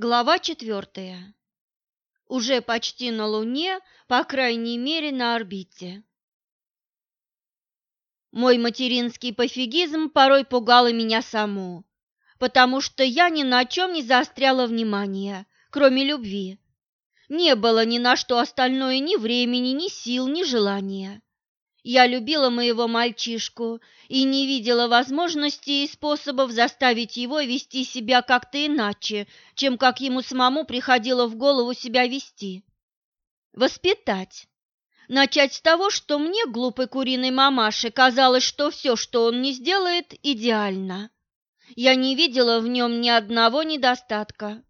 Глава четвертая. Уже почти на Луне, по крайней мере, на орбите. Мой материнский пофигизм порой пугал и меня саму, потому что я ни на чем не заостряла внимание, кроме любви. Не было ни на что остальное ни времени, ни сил, ни желания. Я любила моего мальчишку и не видела возможностей и способов заставить его вести себя как-то иначе, чем как ему самому приходило в голову себя вести. Воспитать. Начать с того, что мне, глупой куриной мамаше, казалось, что все, что он не сделает, идеально. Я не видела в нем ни одного недостатка.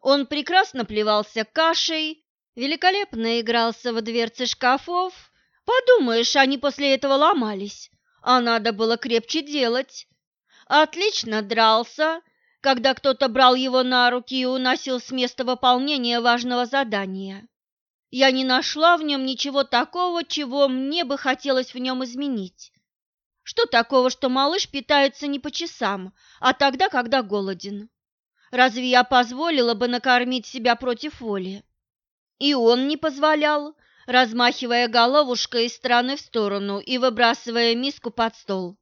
Он прекрасно плевался кашей, великолепно игрался во дверцы шкафов, Подумаешь, они после этого ломались, а надо было крепче делать. Отлично дрался, когда кто-то брал его на руки и уносил с места выполнения важного задания. Я не нашла в нем ничего такого, чего мне бы хотелось в нем изменить. Что такого, что малыш питается не по часам, а тогда, когда голоден? Разве я позволила бы накормить себя против воли? И он не позволял, размахивая головушкой из стороны в сторону и выбрасывая миску под стол.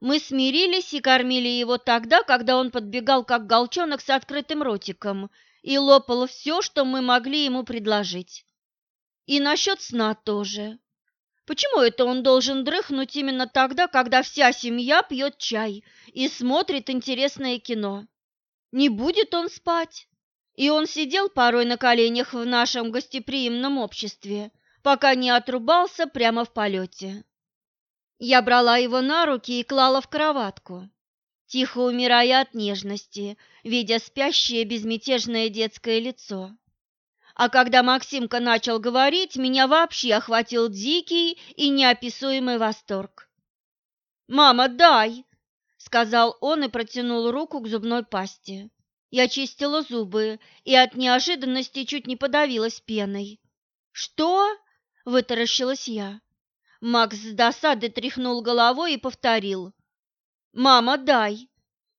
Мы смирились и кормили его тогда, когда он подбегал, как голчонок с открытым ротиком, и лопал все, что мы могли ему предложить. И насчет сна тоже. Почему это он должен дрыхнуть именно тогда, когда вся семья пьет чай и смотрит интересное кино? Не будет он спать. И он сидел порой на коленях в нашем гостеприимном обществе, пока не отрубался прямо в полете. Я брала его на руки и клала в кроватку, тихо умирая от нежности, видя спящее безмятежное детское лицо. А когда Максимка начал говорить, меня вообще охватил дикий и неописуемый восторг. «Мама, дай!» — сказал он и протянул руку к зубной пасте. Я чистила зубы и от неожиданности чуть не подавилась пеной. «Что?» – вытаращилась я. Макс с досады тряхнул головой и повторил. «Мама, дай!»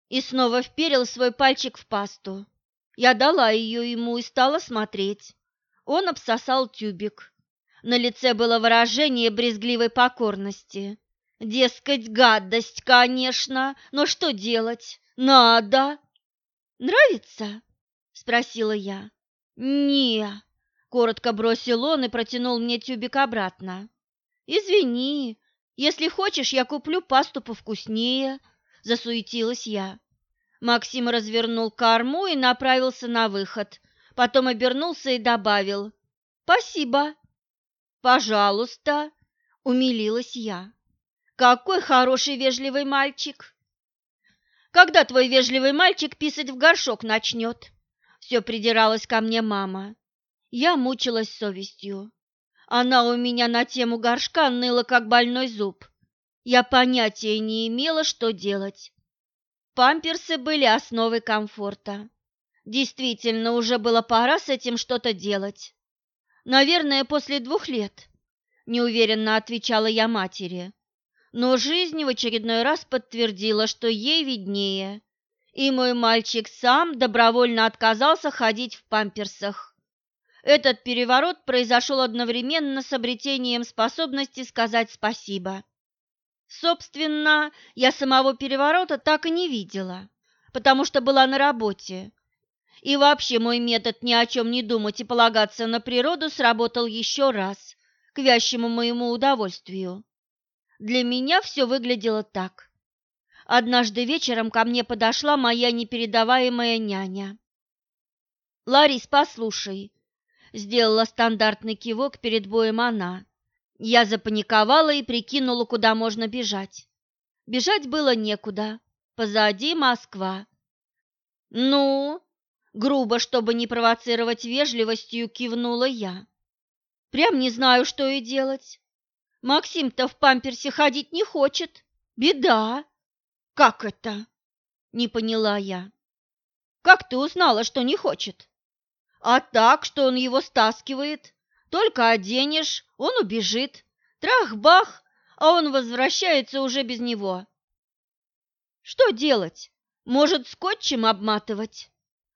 И снова вперил свой пальчик в пасту. Я дала ее ему и стала смотреть. Он обсосал тюбик. На лице было выражение брезгливой покорности. Дескать, гадость, конечно, но что делать? Надо. Нравится? спросила я. Не, коротко бросил он и протянул мне тюбик обратно. Извини, если хочешь, я куплю пасту повкуснее, засуетилась я. Максим развернул корму и направился на выход. Потом обернулся и добавил: "Спасибо". "Пожалуйста", умилилась я. "Какой хороший вежливый мальчик". Когда твой вежливый мальчик писать в горшок начнет?» Все придиралась ко мне мама. Я мучилась совестью. Она у меня на тему горшка ныла, как больной зуб. Я понятия не имела, что делать. Памперсы были основой комфорта. Действительно, уже было пора с этим что-то делать. Наверное, после двух лет, неуверенно отвечала я матери. Но жизнь в очередной раз подтвердила, что ей виднее, и мой мальчик сам добровольно отказался ходить в памперсах. Этот переворот произошел одновременно с обретением способности сказать спасибо. Собственно, я самого переворота так и не видела, потому что была на работе. И вообще мой метод ни о чем не думать и полагаться на природу сработал еще раз, к вящему моему удовольствию. Для меня все выглядело так. Однажды вечером ко мне подошла моя непередаваемая няня. «Ларис, послушай», — сделала стандартный кивок перед боем она. Я запаниковала и прикинула, куда можно бежать. Бежать было некуда. Позади Москва. «Ну?» — грубо, чтобы не провоцировать вежливостью, кивнула я. «Прям не знаю, что и делать. Максим-то в памперсе ходить не хочет. Беда. Как это? Не поняла я. Как ты узнала, что не хочет? А так, что он его стаскивает. Только оденешь, он убежит. Трах-бах, а он возвращается уже без него. Что делать? Может, скотчем обматывать?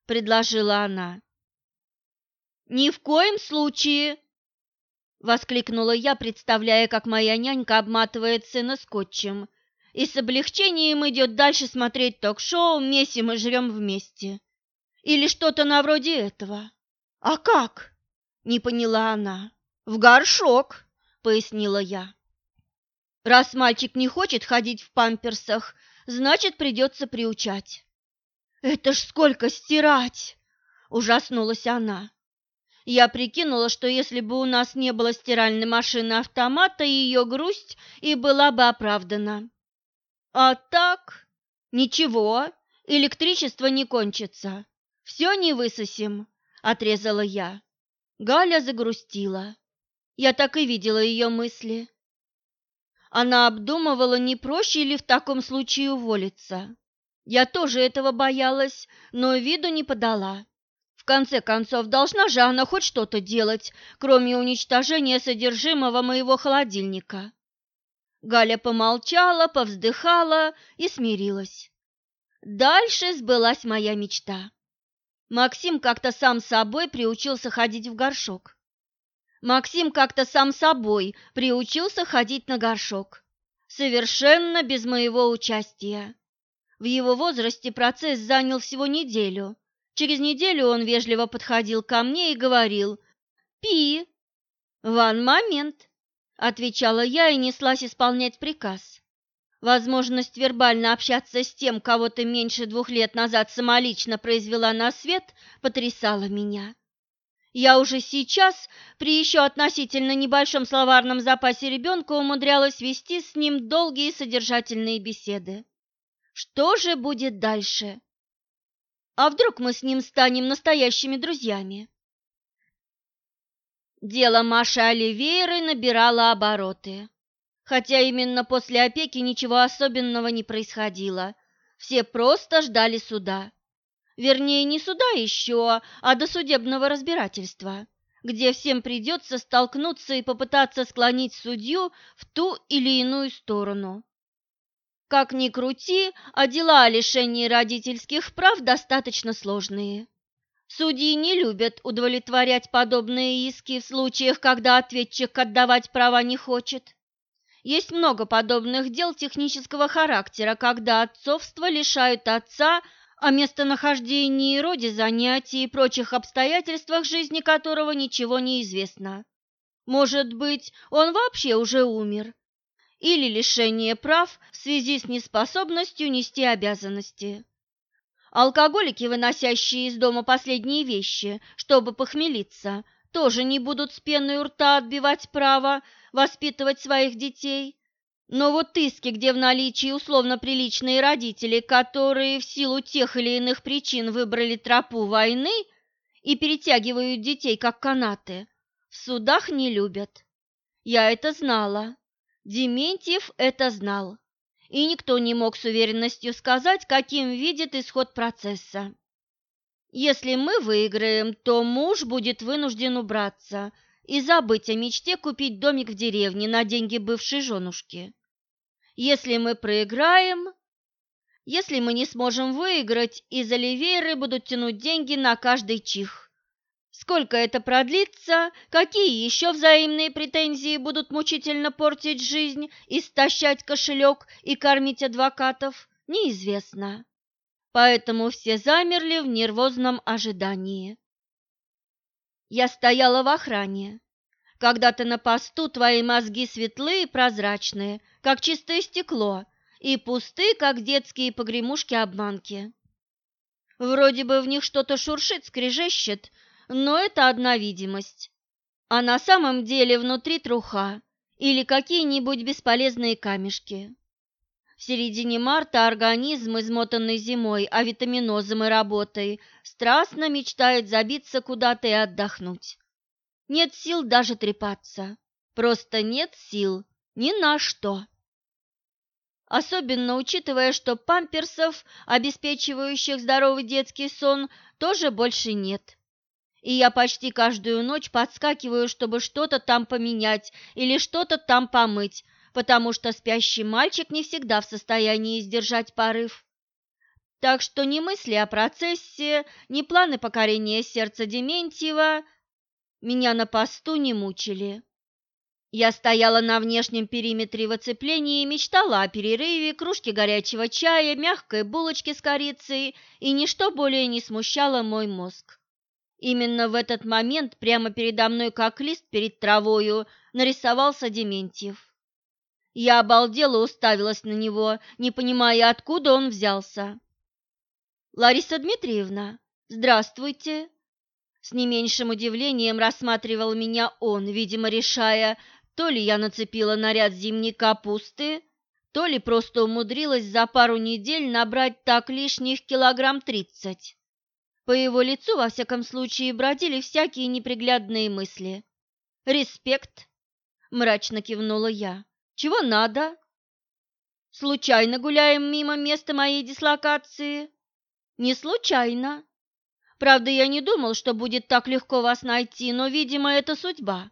предложила она. «Ни в коем случае!» — воскликнула я, представляя, как моя нянька обматывает сына скотчем и с облегчением идет дальше смотреть ток-шоу «Месим и жрем вместе». Или что-то на вроде этого. «А как?» — не поняла она. «В горшок», — пояснила я. «Раз мальчик не хочет ходить в памперсах, значит, придется приучать». «Это ж сколько стирать!» – ужаснулась она. Я прикинула, что если бы у нас не было стиральной машины-автомата, ее грусть и была бы оправдана. А так, ничего, электричество не кончится. Все не высосим, отрезала я. Галя загрустила. Я так и видела ее мысли. Она обдумывала, не проще ли в таком случае уволиться. Я тоже этого боялась, но виду не подала конце концов, должна же она хоть что-то делать, кроме уничтожения содержимого моего холодильника. Галя помолчала, повздыхала и смирилась. Дальше сбылась моя мечта. Максим как-то сам собой приучился ходить в горшок. Максим как-то сам собой приучился ходить на горшок. Совершенно без моего участия. В его возрасте процесс занял всего неделю, Через неделю он вежливо подходил ко мне и говорил «Пи!» «Ван момент!» – отвечала я и неслась исполнять приказ. Возможность вербально общаться с тем, кого ты меньше двух лет назад самолично произвела на свет, потрясала меня. Я уже сейчас, при еще относительно небольшом словарном запасе ребенка, умудрялась вести с ним долгие содержательные беседы. Что же будет дальше? А вдруг мы с ним станем настоящими друзьями? Дело Маши Оливейры набирало обороты. Хотя именно после опеки ничего особенного не происходило. Все просто ждали суда. Вернее, не суда еще, а досудебного разбирательства, где всем придется столкнуться и попытаться склонить судью в ту или иную сторону. Как ни крути, а дела о лишении родительских прав достаточно сложные. Судьи не любят удовлетворять подобные иски в случаях, когда ответчик отдавать права не хочет. Есть много подобных дел технического характера, когда отцовство лишают отца о местонахождении роде занятий и прочих обстоятельствах жизни которого ничего не известно. Может быть, он вообще уже умер, или лишение прав в связи с неспособностью нести обязанности. Алкоголики, выносящие из дома последние вещи, чтобы похмелиться, тоже не будут с пеной у рта отбивать право воспитывать своих детей. Но вот иски, где в наличии условно приличные родители, которые в силу тех или иных причин выбрали тропу войны и перетягивают детей как канаты, в судах не любят. Я это знала. Дементьев это знал, и никто не мог с уверенностью сказать, каким видит исход процесса. Если мы выиграем, то муж будет вынужден убраться и забыть о мечте купить домик в деревне на деньги бывшей женушки. Если мы проиграем, если мы не сможем выиграть, из Оливейры будут тянуть деньги на каждый чих. Сколько это продлится, какие еще взаимные претензии будут мучительно портить жизнь, истощать кошелек и кормить адвокатов, неизвестно. Поэтому все замерли в нервозном ожидании. Я стояла в охране. Когда ты на посту, твои мозги светлые и прозрачные, как чистое стекло, и пусты, как детские погремушки-обманки. Вроде бы в них что-то шуршит, скрежещет, но это одна видимость. А на самом деле внутри труха или какие-нибудь бесполезные камешки. В середине марта организм, измотанный зимой, авитаминозом и работой, страстно мечтает забиться куда-то и отдохнуть. Нет сил даже трепаться. Просто нет сил ни на что. Особенно учитывая, что памперсов, обеспечивающих здоровый детский сон, тоже больше нет и я почти каждую ночь подскакиваю, чтобы что-то там поменять или что-то там помыть, потому что спящий мальчик не всегда в состоянии сдержать порыв. Так что ни мысли о процессе, ни планы покорения сердца Дементьева меня на посту не мучили. Я стояла на внешнем периметре в оцеплении и мечтала о перерыве, кружке горячего чая, мягкой булочке с корицей, и ничто более не смущало мой мозг. Именно в этот момент прямо передо мной, как лист перед травою, нарисовался Дементьев. Я обалдела уставилась на него, не понимая, откуда он взялся. «Лариса Дмитриевна, здравствуйте!» С не меньшим удивлением рассматривал меня он, видимо, решая, то ли я нацепила наряд зимней капусты, то ли просто умудрилась за пару недель набрать так лишних килограмм тридцать. По его лицу, во всяком случае, бродили всякие неприглядные мысли. «Респект!» – мрачно кивнула я. «Чего надо?» «Случайно гуляем мимо места моей дислокации?» «Не случайно. Правда, я не думал, что будет так легко вас найти, но, видимо, это судьба».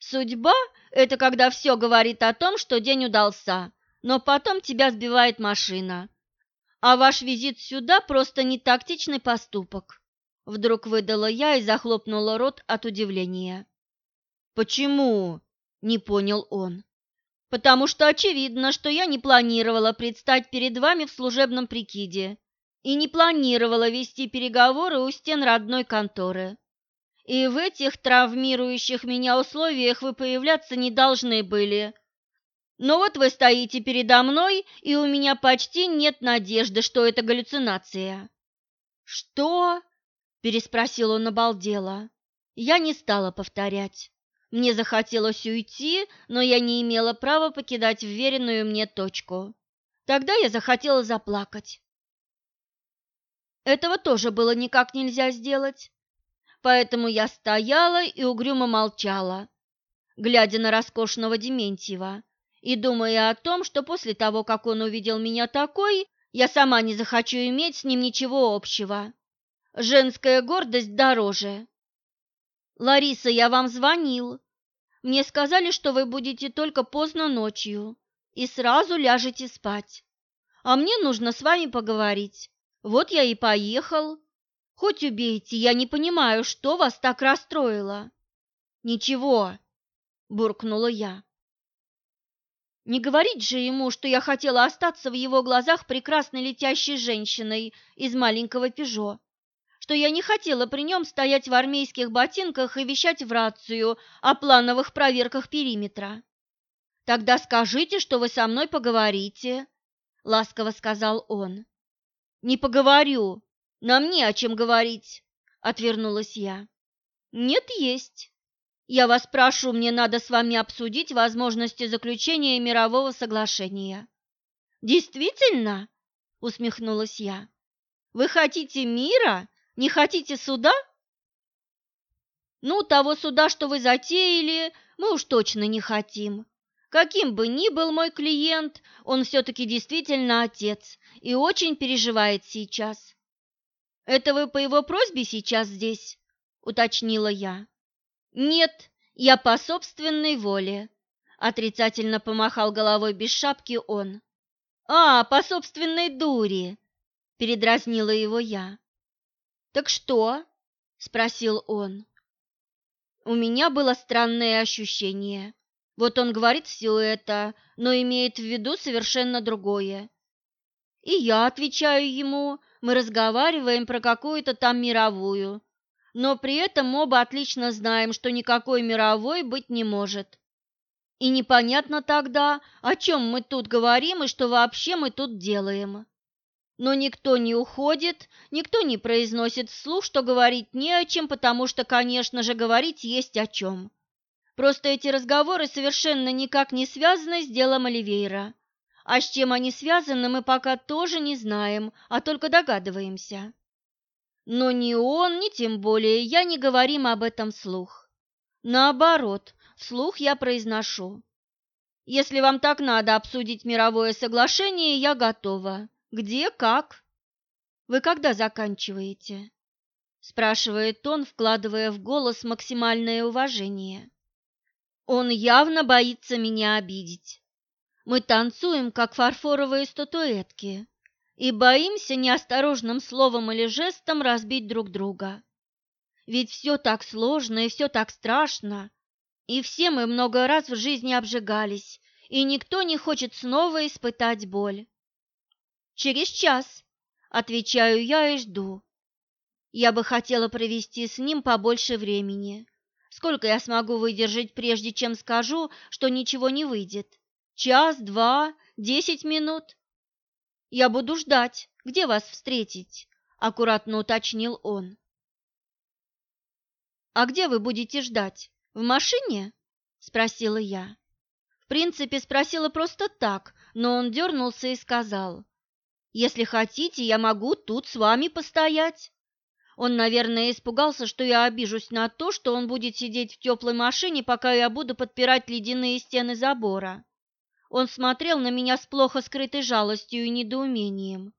Судьба – это когда все говорит о том, что день удался, но потом тебя сбивает машина. А ваш визит сюда просто не тактичный поступок. Вдруг выдала я и захлопнула рот от удивления. Почему? Не понял он. Потому что очевидно, что я не планировала предстать перед вами в служебном прикиде и не планировала вести переговоры у стен родной конторы. И в этих травмирующих меня условиях вы появляться не должны были. Но вот вы стоите передо мной, и у меня почти нет надежды, что это галлюцинация. Что? переспросил он обалдело. Я не стала повторять. Мне захотелось уйти, но я не имела права покидать вверенную мне точку. Тогда я захотела заплакать. Этого тоже было никак нельзя сделать поэтому я стояла и угрюмо молчала, глядя на роскошного Дементьева и думая о том, что после того, как он увидел меня такой, я сама не захочу иметь с ним ничего общего. Женская гордость дороже. «Лариса, я вам звонил. Мне сказали, что вы будете только поздно ночью и сразу ляжете спать. А мне нужно с вами поговорить. Вот я и поехал». Хоть убейте, я не понимаю, что вас так расстроило. Ничего, буркнула я. Не говорить же ему, что я хотела остаться в его глазах прекрасной летящей женщиной из маленького «Пежо», что я не хотела при нем стоять в армейских ботинках и вещать в рацию о плановых проверках периметра. «Тогда скажите, что вы со мной поговорите», — ласково сказал он. «Не поговорю», нам не о чем говорить, отвернулась я. Нет, есть. Я вас прошу, мне надо с вами обсудить возможности заключения мирового соглашения. Действительно? усмехнулась я. Вы хотите мира? Не хотите суда? Ну, того суда, что вы затеяли, мы уж точно не хотим. Каким бы ни был мой клиент, он все-таки действительно отец и очень переживает сейчас. «Это вы по его просьбе сейчас здесь?» – уточнила я. «Нет, я по собственной воле», – отрицательно помахал головой без шапки он. «А, по собственной дуре!» – передразнила его я. «Так что?» – спросил он. У меня было странное ощущение. Вот он говорит все это, но имеет в виду совершенно другое. И я отвечаю ему, мы разговариваем про какую-то там мировую, но при этом оба отлично знаем, что никакой мировой быть не может. И непонятно тогда, о чем мы тут говорим и что вообще мы тут делаем. Но никто не уходит, никто не произносит вслух, что говорить не о чем, потому что, конечно же, говорить есть о чем. Просто эти разговоры совершенно никак не связаны с делом Оливейра. А с чем они связаны, мы пока тоже не знаем, а только догадываемся. Но ни он, ни тем более я не говорим об этом вслух. Наоборот, вслух я произношу. Если вам так надо обсудить мировое соглашение, я готова. Где, как? Вы когда заканчиваете? спрашивает он, вкладывая в голос максимальное уважение. Он явно боится меня обидеть. Мы танцуем, как фарфоровые статуэтки. И боимся неосторожным словом или жестом разбить друг друга. Ведь все так сложно и все так страшно, и все мы много раз в жизни обжигались, и никто не хочет снова испытать боль. Через час, отвечаю я и жду. Я бы хотела провести с ним побольше времени. Сколько я смогу выдержать, прежде чем скажу, что ничего не выйдет? Час, два, десять минут? Я буду ждать. Где вас встретить? Аккуратно уточнил он. «А где вы будете ждать? В машине?» – спросила я. В принципе, спросила просто так, но он дернулся и сказал, «Если хотите, я могу тут с вами постоять». Он, наверное, испугался, что я обижусь на то, что он будет сидеть в теплой машине, пока я буду подпирать ледяные стены забора. Он смотрел на меня с плохо скрытой жалостью и недоумением.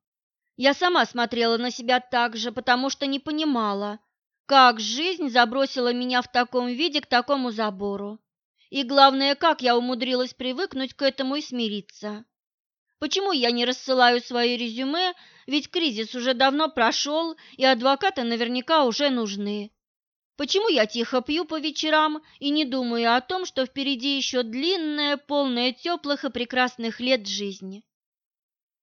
Я сама смотрела на себя так же, потому что не понимала, как жизнь забросила меня в таком виде к такому забору? И главное, как я умудрилась привыкнуть к этому и смириться? Почему я не рассылаю свои резюме, ведь кризис уже давно прошел, и адвокаты наверняка уже нужны? Почему я тихо пью по вечерам и не думаю о том, что впереди еще длинная, полная теплых и прекрасных лет жизни?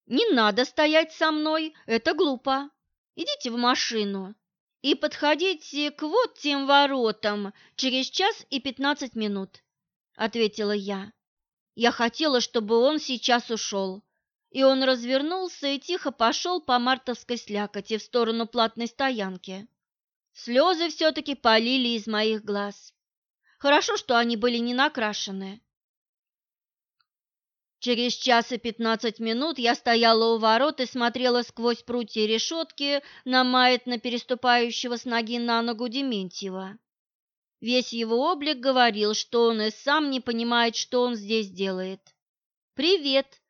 Не надо стоять со мной, это глупо. Идите в машину и подходите к вот тем воротам через час и пятнадцать минут», — ответила я. Я хотела, чтобы он сейчас ушел. И он развернулся и тихо пошел по мартовской слякоти в сторону платной стоянки. Слезы все-таки полили из моих глаз. Хорошо, что они были не накрашены. Через час и пятнадцать минут я стояла у ворот и смотрела сквозь прутья решетки на маятно переступающего с ноги на ногу Дементьева. Весь его облик говорил, что он и сам не понимает, что он здесь делает. «Привет!»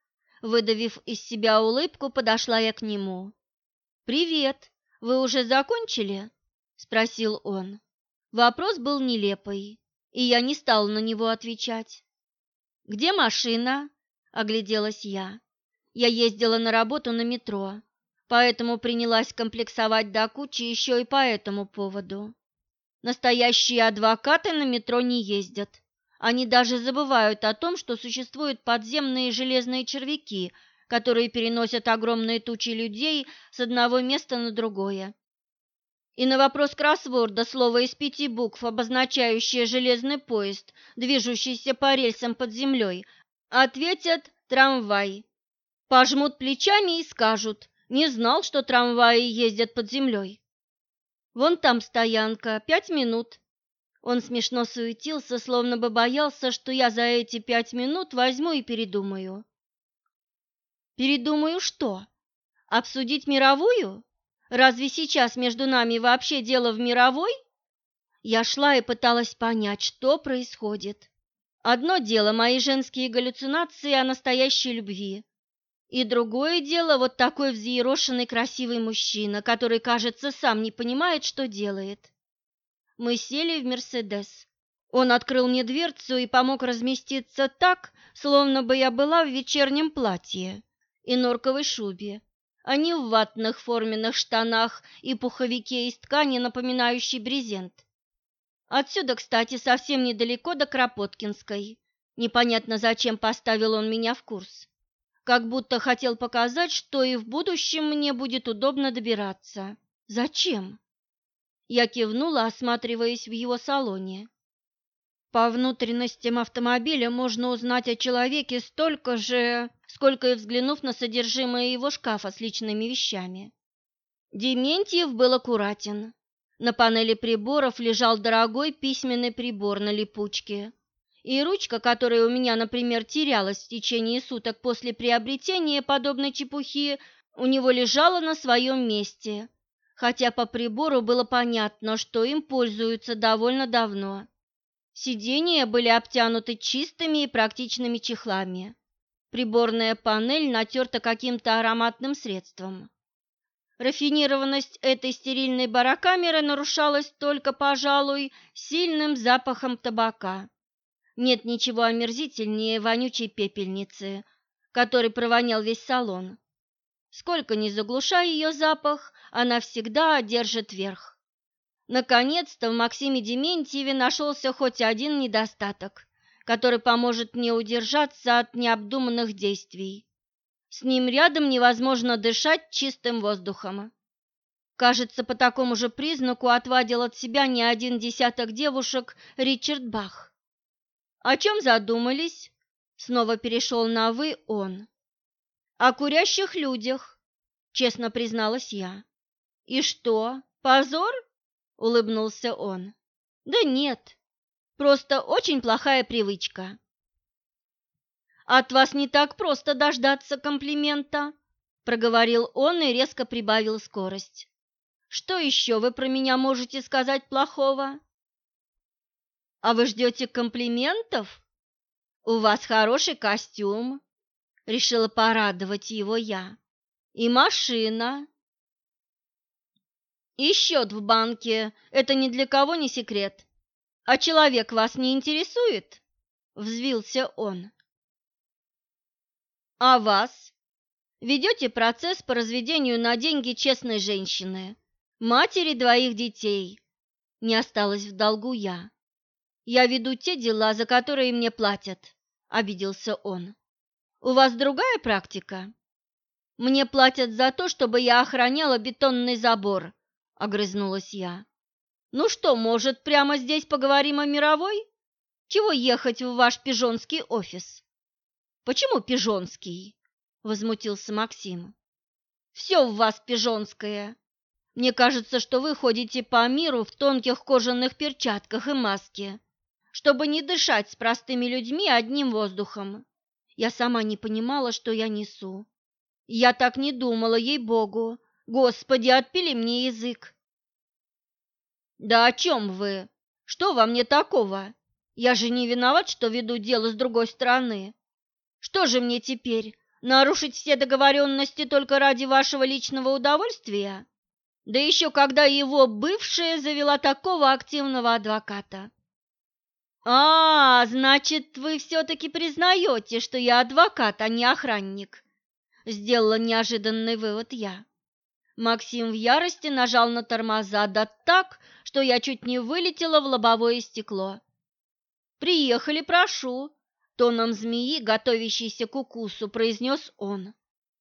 Выдавив из себя улыбку, подошла я к нему. «Привет! Вы уже закончили?» – спросил он. Вопрос был нелепый, и я не стала на него отвечать. «Где машина?» огляделась я. Я ездила на работу на метро, поэтому принялась комплексовать до кучи еще и по этому поводу. Настоящие адвокаты на метро не ездят. Они даже забывают о том, что существуют подземные железные червяки, которые переносят огромные тучи людей с одного места на другое. И на вопрос кроссворда слово из пяти букв, обозначающее железный поезд, движущийся по рельсам под землей, Ответят «трамвай». Пожмут плечами и скажут «не знал, что трамваи ездят под землей». Вон там стоянка, пять минут. Он смешно суетился, словно бы боялся, что я за эти пять минут возьму и передумаю. Передумаю что? Обсудить мировую? Разве сейчас между нами вообще дело в мировой? Я шла и пыталась понять, что происходит. Одно дело мои женские галлюцинации о настоящей любви, и другое дело вот такой взъерошенный красивый мужчина, который, кажется, сам не понимает, что делает. Мы сели в «Мерседес». Он открыл мне дверцу и помог разместиться так, словно бы я была в вечернем платье и норковой шубе, а не в ватных форменных штанах и пуховике из ткани, напоминающей брезент. Отсюда, кстати, совсем недалеко до Кропоткинской. Непонятно, зачем поставил он меня в курс. Как будто хотел показать, что и в будущем мне будет удобно добираться. Зачем? Я кивнула, осматриваясь в его салоне. По внутренностям автомобиля можно узнать о человеке столько же, сколько и взглянув на содержимое его шкафа с личными вещами. Дементьев был аккуратен, на панели приборов лежал дорогой письменный прибор на липучке. И ручка, которая у меня, например, терялась в течение суток после приобретения подобной чепухи, у него лежала на своем месте, хотя по прибору было понятно, что им пользуются довольно давно. Сиденья были обтянуты чистыми и практичными чехлами. Приборная панель натерта каким-то ароматным средством. Рафинированность этой стерильной барокамеры нарушалась только, пожалуй, сильным запахом табака. Нет ничего омерзительнее вонючей пепельницы, который провонял весь салон. Сколько ни заглушай ее запах, она всегда одержит верх. Наконец-то в Максиме Дементьеве нашелся хоть один недостаток, который поможет мне удержаться от необдуманных действий. С ним рядом невозможно дышать чистым воздухом. Кажется, по такому же признаку отвадил от себя не один десяток девушек Ричард Бах. «О чем задумались?» — снова перешел на «вы» он. «О курящих людях», — честно призналась я. «И что, позор?» — улыбнулся он. «Да нет, просто очень плохая привычка». «От вас не так просто дождаться комплимента», — проговорил он и резко прибавил скорость. Что еще вы про меня можете сказать плохого? А вы ждете комплиментов? У вас хороший костюм, решила порадовать его я. И машина. И счет в банке, это ни для кого не секрет. А человек вас не интересует? Взвился он. А вас? Ведете процесс по разведению на деньги честной женщины матери двоих детей. Не осталось в долгу я. Я веду те дела, за которые мне платят, обиделся он. У вас другая практика? Мне платят за то, чтобы я охраняла бетонный забор, огрызнулась я. Ну что, может, прямо здесь поговорим о мировой? Чего ехать в ваш пижонский офис? Почему пижонский? возмутился Максим. Все в вас пижонское. Мне кажется, что вы ходите по миру в тонких кожаных перчатках и маске, чтобы не дышать с простыми людьми одним воздухом. Я сама не понимала, что я несу. Я так не думала, ей-богу. Господи, отпили мне язык. Да о чем вы? Что во мне такого? Я же не виноват, что веду дело с другой стороны. Что же мне теперь, нарушить все договоренности только ради вашего личного удовольствия? Да еще когда его бывшая завела такого активного адвоката. «А, значит, вы все-таки признаете, что я адвокат, а не охранник?» Сделала неожиданный вывод я. Максим в ярости нажал на тормоза, да так, что я чуть не вылетела в лобовое стекло. «Приехали, прошу», — тоном змеи, готовящейся к укусу, произнес он.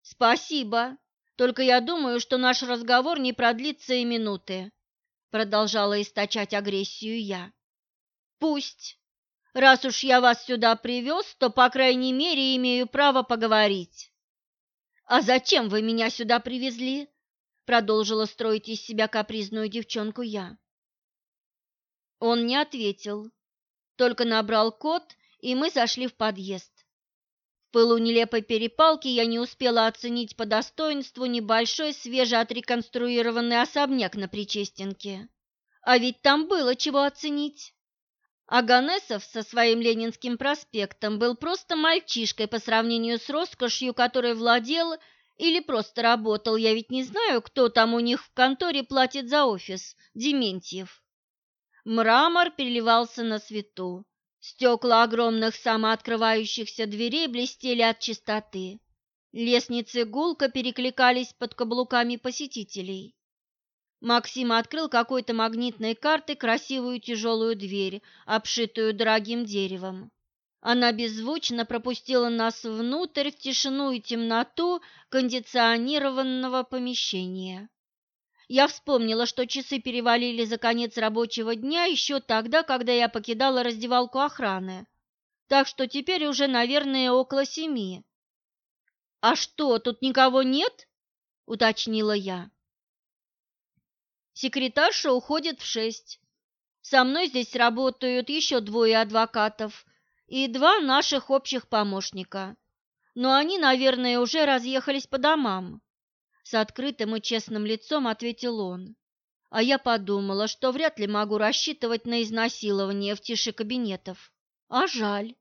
«Спасибо», только я думаю, что наш разговор не продлится и минуты, продолжала источать агрессию я. Пусть. Раз уж я вас сюда привез, то, по крайней мере, имею право поговорить. А зачем вы меня сюда привезли? Продолжила строить из себя капризную девчонку я. Он не ответил, только набрал код, и мы зашли в подъезд пылу нелепой перепалки я не успела оценить по достоинству небольшой свежеотреконструированный особняк на Причестенке. А ведь там было чего оценить. Аганесов со своим Ленинским проспектом был просто мальчишкой по сравнению с роскошью, которой владел или просто работал. Я ведь не знаю, кто там у них в конторе платит за офис. Дементьев. Мрамор переливался на свету. Стекла огромных самооткрывающихся дверей блестели от чистоты. Лестницы гулко перекликались под каблуками посетителей. Максим открыл какой-то магнитной картой красивую тяжелую дверь, обшитую дорогим деревом. Она беззвучно пропустила нас внутрь в тишину и темноту кондиционированного помещения. Я вспомнила, что часы перевалили за конец рабочего дня еще тогда, когда я покидала раздевалку охраны. Так что теперь уже, наверное, около семи. «А что, тут никого нет?» – уточнила я. Секретарша уходит в шесть. Со мной здесь работают еще двое адвокатов и два наших общих помощника. Но они, наверное, уже разъехались по домам. С открытым и честным лицом ответил он. А я подумала, что вряд ли могу рассчитывать на изнасилование в тиши кабинетов. А жаль.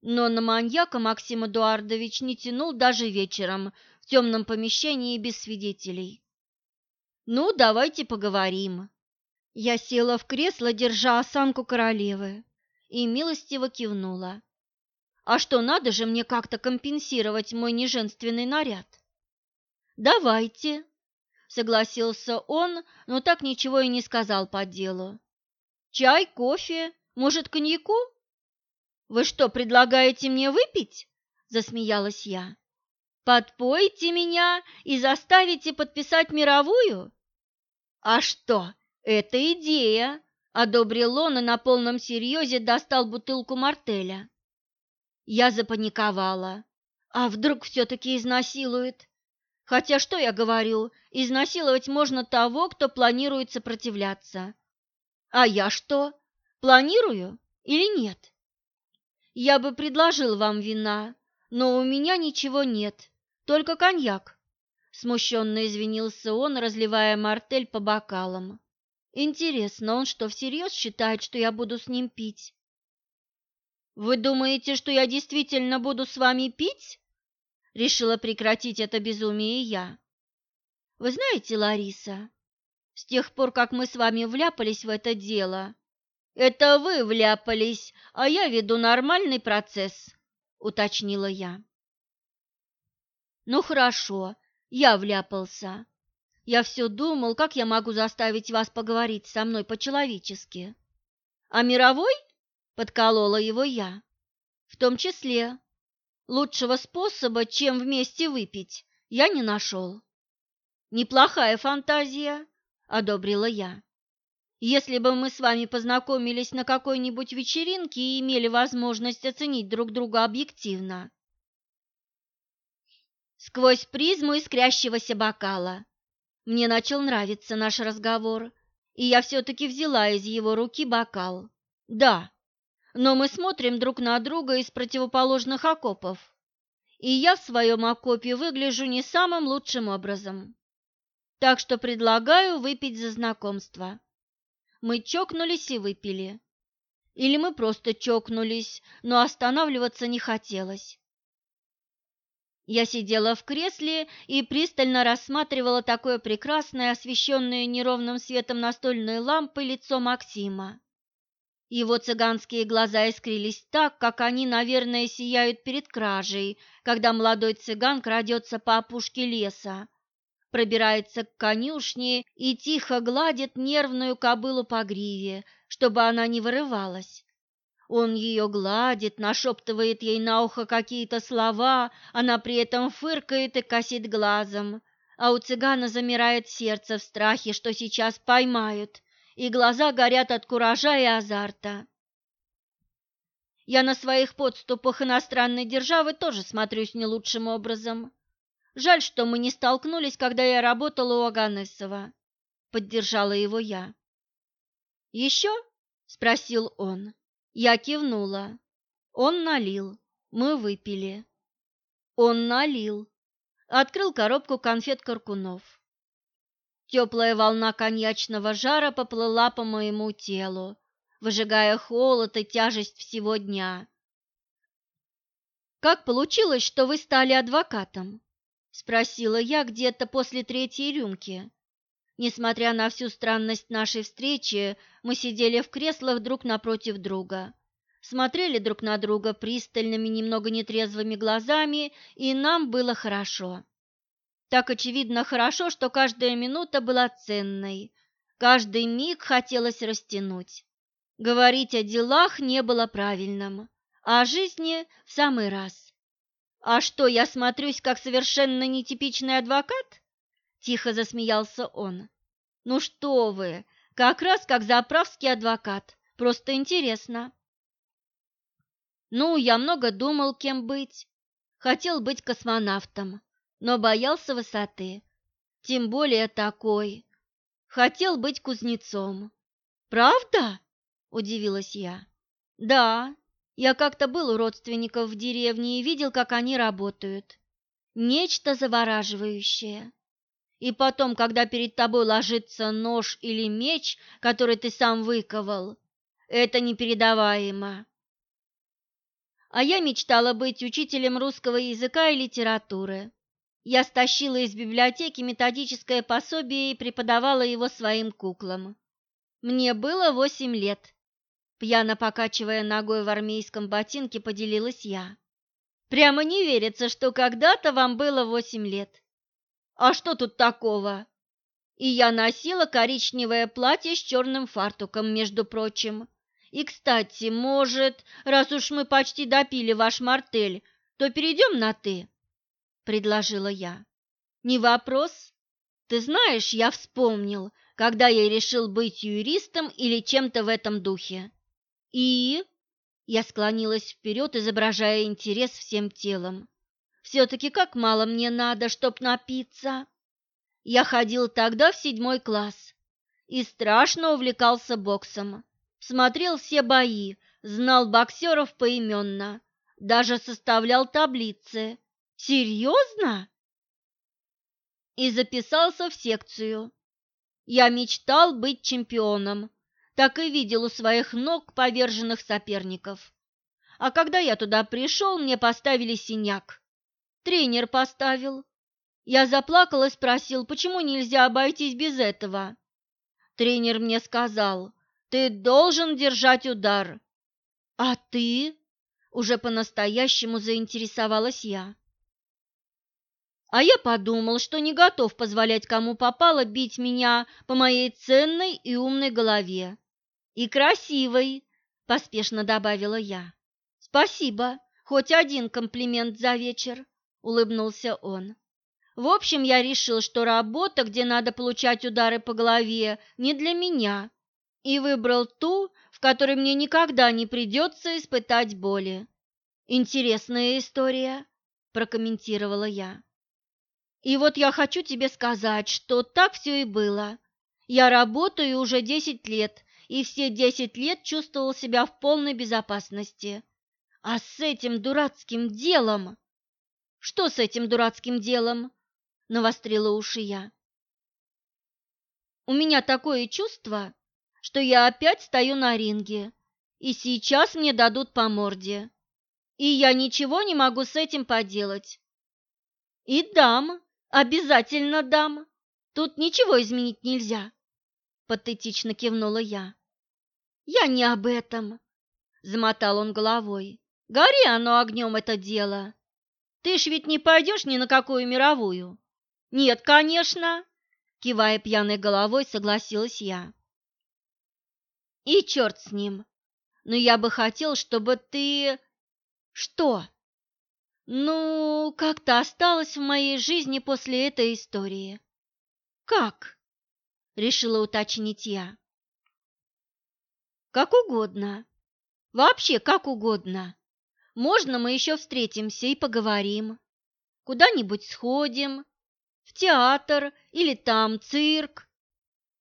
Но на маньяка Максим Эдуардович не тянул даже вечером в темном помещении без свидетелей. «Ну, давайте поговорим». Я села в кресло, держа осанку королевы, и милостиво кивнула. «А что, надо же мне как-то компенсировать мой неженственный наряд?» Давайте, согласился он, но так ничего и не сказал по делу. Чай, кофе, может, коньяку? Вы что, предлагаете мне выпить? засмеялась я. Подпойте меня и заставите подписать мировую? А что? Это идея, одобрил он и на полном серьезе достал бутылку мартеля. Я запаниковала. А вдруг все-таки изнасилует? Хотя что я говорю, изнасиловать можно того, кто планирует сопротивляться. А я что, планирую или нет? Я бы предложил вам вина, но у меня ничего нет, только коньяк. Смущенно извинился он, разливая мартель по бокалам. Интересно, он что, всерьез считает, что я буду с ним пить? Вы думаете, что я действительно буду с вами пить? Решила прекратить это безумие я. Вы знаете, Лариса, с тех пор, как мы с вами вляпались в это дело, это вы вляпались, а я веду нормальный процесс, уточнила я. Ну хорошо, я вляпался. Я все думал, как я могу заставить вас поговорить со мной по-человечески. А мировой? Подколола его я. В том числе. Лучшего способа, чем вместе выпить, я не нашел. Неплохая фантазия, одобрила я. Если бы мы с вами познакомились на какой-нибудь вечеринке и имели возможность оценить друг друга объективно. Сквозь призму искрящегося бокала. Мне начал нравиться наш разговор, и я все-таки взяла из его руки бокал. Да, но мы смотрим друг на друга из противоположных окопов, и я в своем окопе выгляжу не самым лучшим образом. Так что предлагаю выпить за знакомство. Мы чокнулись и выпили. Или мы просто чокнулись, но останавливаться не хотелось. Я сидела в кресле и пристально рассматривала такое прекрасное, освещенное неровным светом настольной лампы лицо Максима. Его цыганские глаза искрились так, как они, наверное, сияют перед кражей, когда молодой цыган крадется по опушке леса, пробирается к конюшне и тихо гладит нервную кобылу по гриве, чтобы она не вырывалась. Он ее гладит, нашептывает ей на ухо какие-то слова, она при этом фыркает и косит глазом, а у цыгана замирает сердце в страхе, что сейчас поймают и глаза горят от куража и азарта. Я на своих подступах иностранной державы тоже смотрюсь не лучшим образом. Жаль, что мы не столкнулись, когда я работала у Аганесова. Поддержала его я. «Еще?» – спросил он. Я кивнула. Он налил. Мы выпили. Он налил. Открыл коробку конфет Каркунов. Теплая волна коньячного жара поплыла по моему телу, выжигая холод и тяжесть всего дня. «Как получилось, что вы стали адвокатом?» – спросила я где-то после третьей рюмки. Несмотря на всю странность нашей встречи, мы сидели в креслах друг напротив друга, смотрели друг на друга пристальными, немного нетрезвыми глазами, и нам было хорошо. Так очевидно хорошо, что каждая минута была ценной, каждый миг хотелось растянуть. Говорить о делах не было правильным, а о жизни в самый раз. «А что, я смотрюсь как совершенно нетипичный адвокат?» Тихо засмеялся он. «Ну что вы, как раз как заправский адвокат, просто интересно». «Ну, я много думал, кем быть. Хотел быть космонавтом, но боялся высоты, тем более такой. Хотел быть кузнецом. Правда? удивилась я. Да, я как-то был у родственников в деревне и видел, как они работают. Нечто завораживающее. И потом, когда перед тобой ложится нож или меч, который ты сам выковал, это непередаваемо. А я мечтала быть учителем русского языка и литературы. Я стащила из библиотеки методическое пособие и преподавала его своим куклам. Мне было восемь лет. Пьяно покачивая ногой в армейском ботинке, поделилась я. Прямо не верится, что когда-то вам было восемь лет. А что тут такого? И я носила коричневое платье с черным фартуком, между прочим. И, кстати, может, раз уж мы почти допили ваш мартель, то перейдем на «ты», — предложила я. Не вопрос. Ты знаешь, я вспомнил, когда я решил быть юристом или чем-то в этом духе. И... Я склонилась вперед, изображая интерес всем телом. Все-таки как мало мне надо, чтоб напиться. Я ходил тогда в седьмой класс и страшно увлекался боксом. Смотрел все бои, знал боксеров поименно, даже составлял таблицы. Серьезно? И записался в секцию. Я мечтал быть чемпионом, так и видел у своих ног поверженных соперников. А когда я туда пришел, мне поставили синяк. Тренер поставил. Я заплакал и спросил, почему нельзя обойтись без этого. Тренер мне сказал, ты должен держать удар. А ты? Уже по-настоящему заинтересовалась я. А я подумал, что не готов позволять кому попало бить меня по моей ценной и умной голове. И красивой, поспешно добавила я. Спасибо, хоть один комплимент за вечер, улыбнулся он. В общем, я решил, что работа, где надо получать удары по голове, не для меня, и выбрал ту, в которой мне никогда не придется испытать боли. Интересная история, прокомментировала я. И вот я хочу тебе сказать, что так все и было. Я работаю уже десять лет и все десять лет чувствовал себя в полной безопасности. А с этим дурацким делом... Что с этим дурацким делом? Навострила уши я. У меня такое чувство, что я опять стою на ринге, и сейчас мне дадут по морде. И я ничего не могу с этим поделать. И дам, обязательно дам. Тут ничего изменить нельзя. Патетично кивнула я. Я не об этом, замотал он головой. Гори оно огнем это дело. Ты ж ведь не пойдешь ни на какую мировую. Нет, конечно, кивая пьяной головой, согласилась я. И черт с ним. Но я бы хотел, чтобы ты... Что? Ну, как-то осталось в моей жизни после этой истории. Как? Решила уточнить я. Как угодно. Вообще, как угодно. Можно мы еще встретимся и поговорим. Куда-нибудь сходим. В театр или там цирк.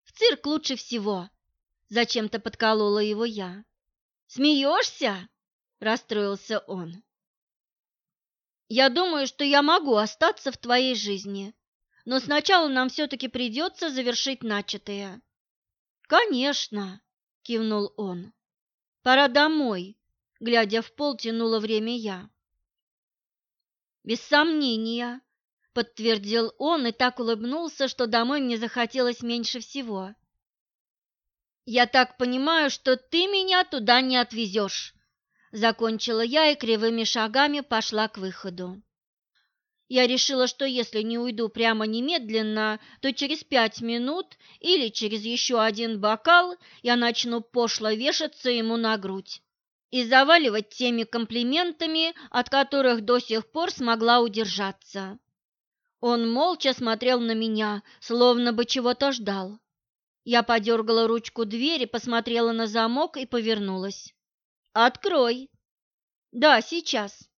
В цирк лучше всего. Зачем-то подколола его я. Смеешься? Расстроился он. Я думаю, что я могу остаться в твоей жизни, но сначала нам все-таки придется завершить начатое. Конечно, кивнул он. Пора домой, глядя в пол, тянуло время я. Без сомнения, подтвердил он и так улыбнулся, что домой мне захотелось меньше всего. Я так понимаю, что ты меня туда не отвезешь, закончила я и кривыми шагами пошла к выходу. Я решила, что если не уйду прямо немедленно, то через пять минут или через еще один бокал я начну пошло вешаться ему на грудь и заваливать теми комплиментами, от которых до сих пор смогла удержаться. Он молча смотрел на меня, словно бы чего-то ждал. Я подергала ручку двери, посмотрела на замок и повернулась. «Открой!» «Да, сейчас!»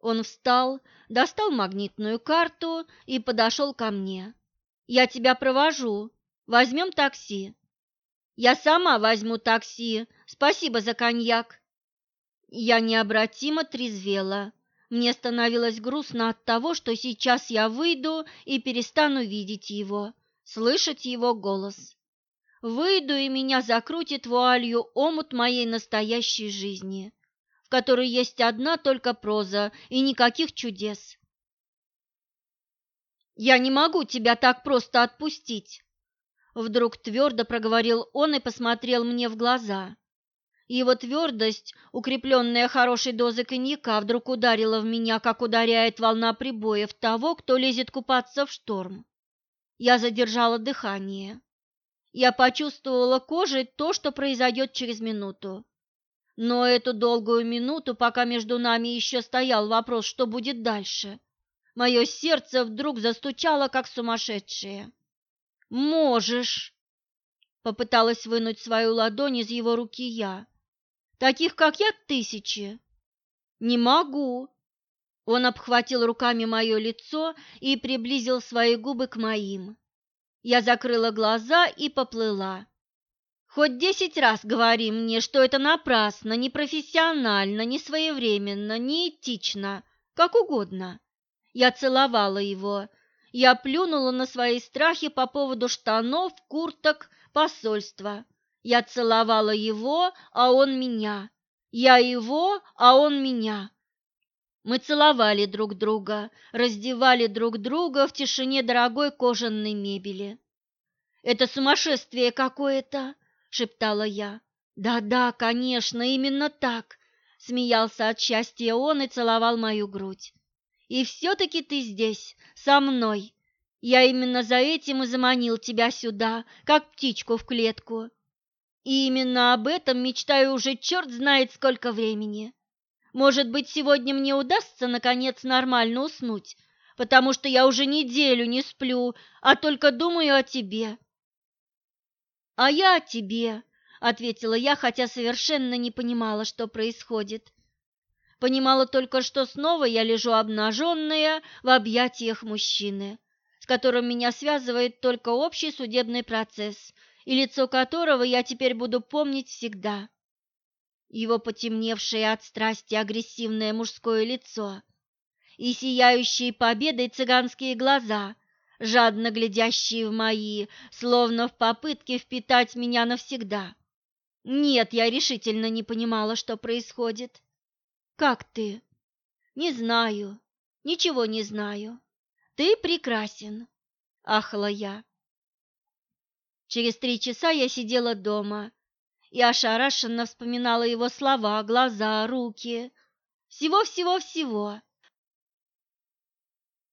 Он встал, достал магнитную карту и подошел ко мне. «Я тебя провожу. Возьмем такси». «Я сама возьму такси. Спасибо за коньяк». Я необратимо трезвела. Мне становилось грустно от того, что сейчас я выйду и перестану видеть его, слышать его голос. Выйду, и меня закрутит вуалью омут моей настоящей жизни в которой есть одна только проза и никаких чудес. «Я не могу тебя так просто отпустить!» Вдруг твердо проговорил он и посмотрел мне в глаза. Его твердость, укрепленная хорошей дозой коньяка, вдруг ударила в меня, как ударяет волна прибоев того, кто лезет купаться в шторм. Я задержала дыхание. Я почувствовала кожей то, что произойдет через минуту. Но эту долгую минуту, пока между нами еще стоял вопрос, что будет дальше, мое сердце вдруг застучало, как сумасшедшее. «Можешь!» — попыталась вынуть свою ладонь из его руки я. Таких, как я, тысячи. Не могу. Он обхватил руками мое лицо и приблизил свои губы к моим. Я закрыла глаза и поплыла. Хоть десять раз говори мне, что это напрасно, непрофессионально, не своевременно, не этично, как угодно. Я целовала его. Я плюнула на свои страхи по поводу штанов, курток, посольства. Я целовала его, а он меня. Я его, а он меня. Мы целовали друг друга, раздевали друг друга в тишине дорогой кожаной мебели. «Это сумасшествие какое-то!» — шептала я. «Да-да, конечно, именно так!» — смеялся от счастья он и целовал мою грудь. «И все-таки ты здесь, со мной. Я именно за этим и заманил тебя сюда, как птичку в клетку. И именно об этом мечтаю уже черт знает сколько времени. Может быть, сегодня мне удастся, наконец, нормально уснуть, потому что я уже неделю не сплю, а только думаю о тебе». «А я о тебе», — ответила я, хотя совершенно не понимала, что происходит. Понимала только, что снова я лежу обнаженная в объятиях мужчины, с которым меня связывает только общий судебный процесс — и лицо которого я теперь буду помнить всегда. Его потемневшее от страсти агрессивное мужское лицо и сияющие победой цыганские глаза, жадно глядящие в мои, словно в попытке впитать меня навсегда. Нет, я решительно не понимала, что происходит. Как ты? Не знаю, ничего не знаю. Ты прекрасен, ахала я. Через три часа я сидела дома и ошарашенно вспоминала его слова, глаза, руки. Всего-всего-всего.